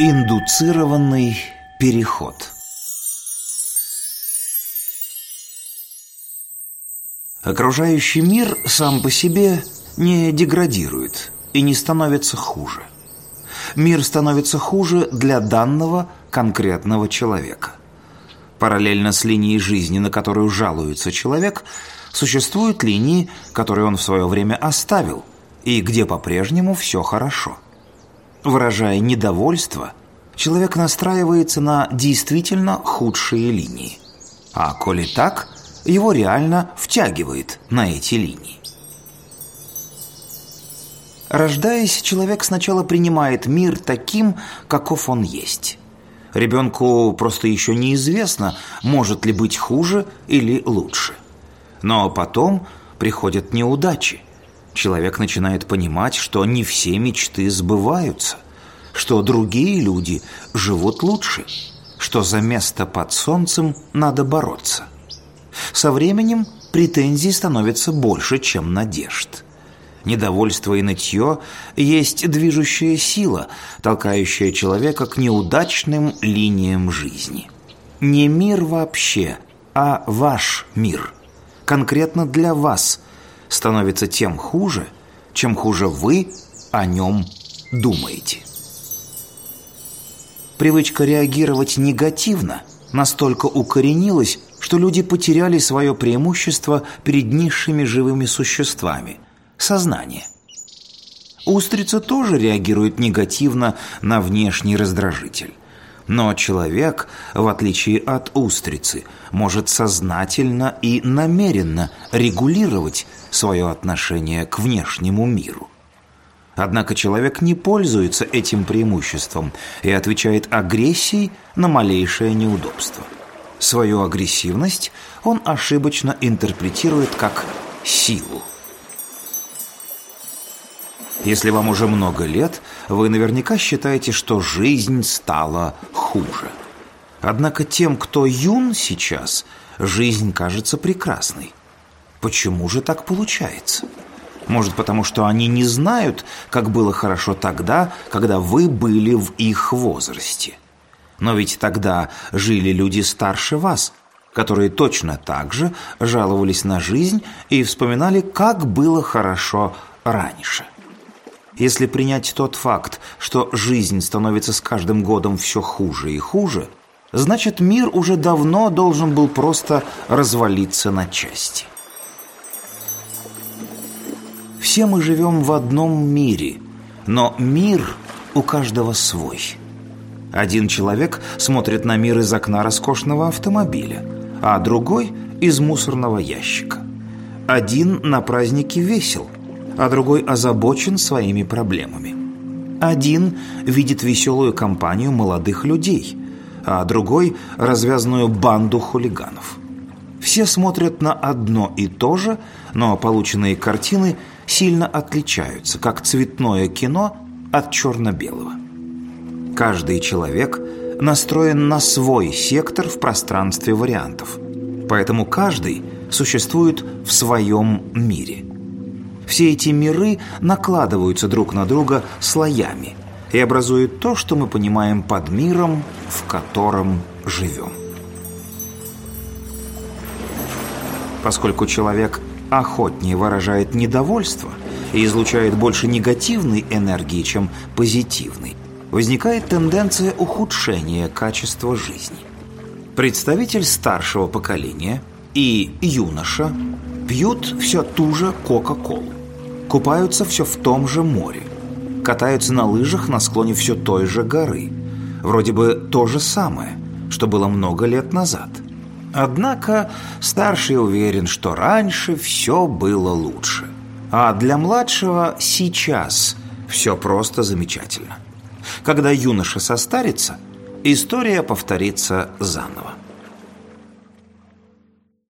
Индуцированный переход Окружающий мир сам по себе не деградирует и не становится хуже. Мир становится хуже для данного конкретного человека. Параллельно с линией жизни, на которую жалуется человек, существуют линии, которые он в свое время оставил, и где по-прежнему все хорошо – Выражая недовольство, человек настраивается на действительно худшие линии. А коли так, его реально втягивает на эти линии. Рождаясь, человек сначала принимает мир таким, каков он есть. Ребенку просто еще неизвестно, может ли быть хуже или лучше. Но потом приходят неудачи, человек начинает понимать, что не все мечты сбываются, что другие люди живут лучше, что за место под солнцем надо бороться. Со временем претензий становится больше, чем надежд. Недовольство и нытье есть движущая сила, толкающая человека к неудачным линиям жизни. Не мир вообще, а ваш мир. Конкретно для вас – становится тем хуже, чем хуже вы о нем думаете. Привычка реагировать негативно настолько укоренилась, что люди потеряли свое преимущество перед низшими живыми существами – сознание. Устрица тоже реагирует негативно на внешний раздражитель. Но человек, в отличие от устрицы, может сознательно и намеренно регулировать свое отношение к внешнему миру. Однако человек не пользуется этим преимуществом и отвечает агрессией на малейшее неудобство. Свою агрессивность он ошибочно интерпретирует как силу. Если вам уже много лет, вы наверняка считаете, что жизнь стала хуже. Однако тем, кто юн сейчас, жизнь кажется прекрасной. Почему же так получается? Может, потому что они не знают, как было хорошо тогда, когда вы были в их возрасте. Но ведь тогда жили люди старше вас, которые точно так же жаловались на жизнь и вспоминали, как было хорошо раньше. Если принять тот факт, что жизнь становится с каждым годом все хуже и хуже, значит мир уже давно должен был просто развалиться на части. Все мы живем в одном мире, но мир у каждого свой. Один человек смотрит на мир из окна роскошного автомобиля, а другой – из мусорного ящика. Один на празднике весел, а другой озабочен своими проблемами. Один видит веселую компанию молодых людей, а другой – развязанную банду хулиганов. Все смотрят на одно и то же, но полученные картины – сильно отличаются, как цветное кино от черно-белого. Каждый человек настроен на свой сектор в пространстве вариантов, поэтому каждый существует в своем мире. Все эти миры накладываются друг на друга слоями и образуют то, что мы понимаем под миром, в котором живем. Поскольку человек охотнее выражает недовольство и излучает больше негативной энергии, чем позитивной, возникает тенденция ухудшения качества жизни. Представитель старшего поколения и юноша пьют все ту же Кока-Колу, купаются все в том же море, катаются на лыжах на склоне все той же горы. Вроде бы то же самое, что было много лет назад – Однако старший уверен, что раньше все было лучше. А для младшего сейчас все просто замечательно. Когда юноша состарится, история повторится заново.